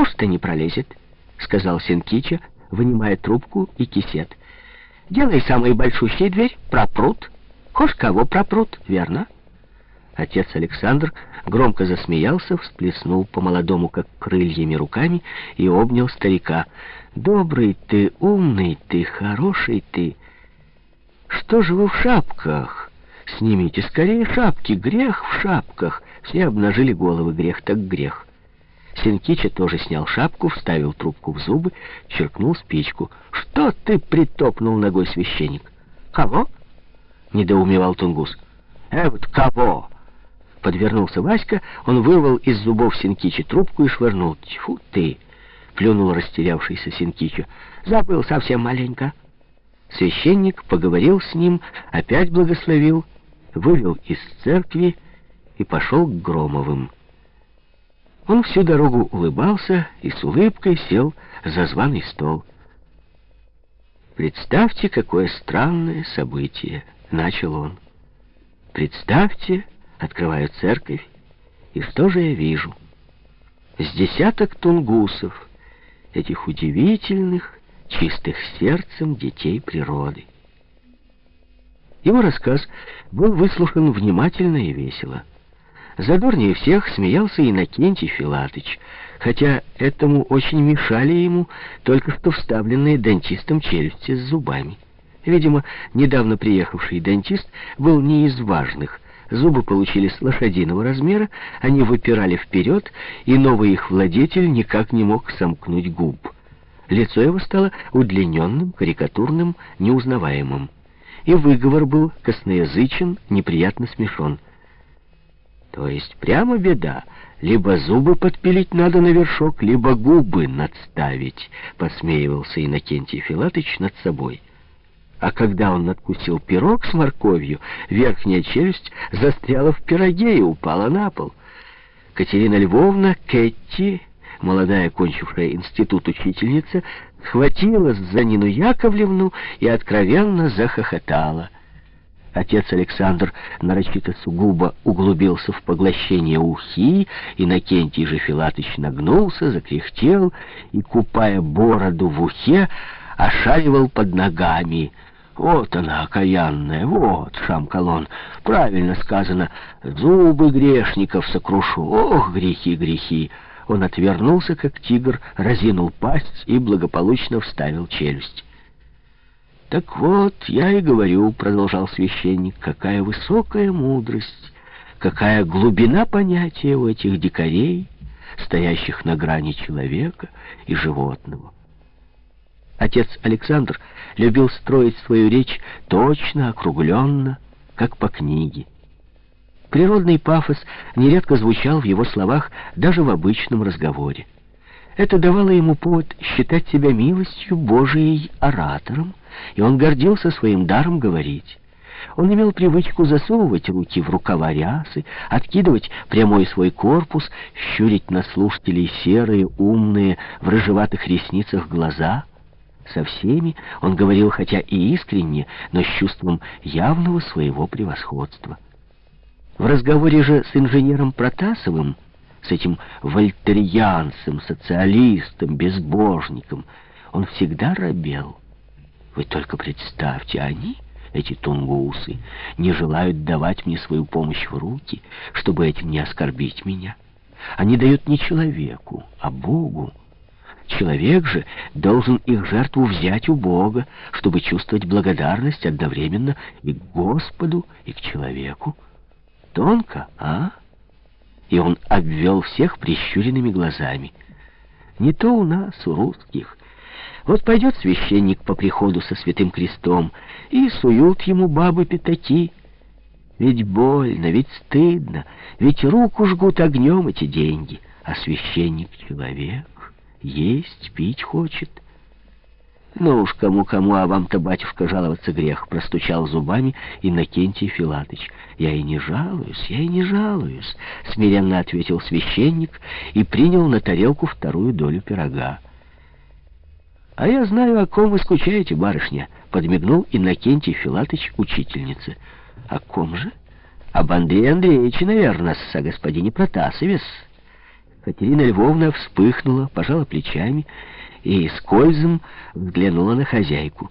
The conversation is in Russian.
Уж-то не пролезет, сказал Синкича, вынимая трубку и кисет. Делай самый большущий дверь, пропрут. Хошь кого пропрут, верно? Отец Александр громко засмеялся, всплеснул по-молодому, как крыльями руками, и обнял старика. «Добрый ты, умный ты, хороший ты! Что же вы в шапках? Снимите скорее шапки, грех в шапках!» Все обнажили головы, грех так грех. Синкича тоже снял шапку, вставил трубку в зубы, черкнул спичку. «Что ты притопнул ногой, священник?» «Кого?» — недоумевал Тунгус. «Э, вот кого?» Подвернулся Васька, он вырвал из зубов Синкича трубку и швырнул. «Тьфу ты!» — плюнул растерявшийся Синкича. «Забыл совсем маленько». Священник поговорил с ним, опять благословил, вывел из церкви и пошел к Громовым. Он всю дорогу улыбался и с улыбкой сел за званый стол. «Представьте, какое странное событие!» — начал он. «Представьте, открываю церковь, и что же я вижу? С десяток тунгусов, этих удивительных, чистых сердцем детей природы». Его рассказ был выслушан внимательно и весело. Задорнее всех смеялся Иннокентий Филатыч, хотя этому очень мешали ему только что вставленные дантистом челюсти с зубами. Видимо, недавно приехавший дантист был не из важных. Зубы получились лошадиного размера, они выпирали вперед, и новый их владетель никак не мог сомкнуть губ. Лицо его стало удлиненным, карикатурным, неузнаваемым. И выговор был косноязычен, неприятно смешон. То есть прямо беда. Либо зубы подпилить надо на вершок, либо губы надставить, посмеивался Иннокентий Филатыч над собой. А когда он надкусил пирог с морковью, верхняя челюсть застряла в пироге и упала на пол. Катерина Львовна, Кэтти, молодая кончившая институт учительница, схватилась за Нину Яковлевну и откровенно захохотала — Отец Александр нарочито сугубо углубился в поглощение ухи, и Накентий же Филатыч нагнулся, закряхтел и, купая бороду в ухе, ошаривал под ногами. «Вот она, окаянная, вот, Шамкалон, правильно сказано, зубы грешников сокрушу, ох, грехи, грехи!» Он отвернулся, как тигр, разинул пасть и благополучно вставил челюсть. «Так вот, я и говорю», — продолжал священник, — «какая высокая мудрость, какая глубина понятия у этих дикарей, стоящих на грани человека и животного». Отец Александр любил строить свою речь точно, округленно, как по книге. Природный пафос нередко звучал в его словах даже в обычном разговоре. Это давало ему повод считать себя милостью Божией оратором, и он гордился своим даром говорить. Он имел привычку засовывать руки в рукава рясы, откидывать прямой свой корпус, щурить на слушателей серые, умные, в рыжеватых ресницах глаза. Со всеми он говорил хотя и искренне, но с чувством явного своего превосходства. В разговоре же с инженером Протасовым с этим вольтерианцем, социалистом, безбожником. Он всегда робел. Вы только представьте, они, эти тунгусы, не желают давать мне свою помощь в руки, чтобы этим не оскорбить меня. Они дают не человеку, а Богу. Человек же должен их жертву взять у Бога, чтобы чувствовать благодарность одновременно и к Господу, и к человеку. Тонко, а? и он обвел всех прищуренными глазами. Не то у нас, у русских. Вот пойдет священник по приходу со святым крестом, и суют ему бабы пятаки. Ведь больно, ведь стыдно, ведь руку жгут огнем эти деньги, а священник — человек, есть, пить хочет — «Ну уж кому-кому, а вам-то, батюшка, жаловаться грех», — простучал зубами Иннокентий Филатыч. «Я и не жалуюсь, я и не жалуюсь», — смиренно ответил священник и принял на тарелку вторую долю пирога. «А я знаю, о ком вы скучаете, барышня», — подмигнул Иннокентий Филатыч учительнице. «О ком же?» «Об Андрее Андреевиче, наверное, о господине Протасове». Катерина Львовна вспыхнула, пожала плечами и скользом взглянула на хозяйку.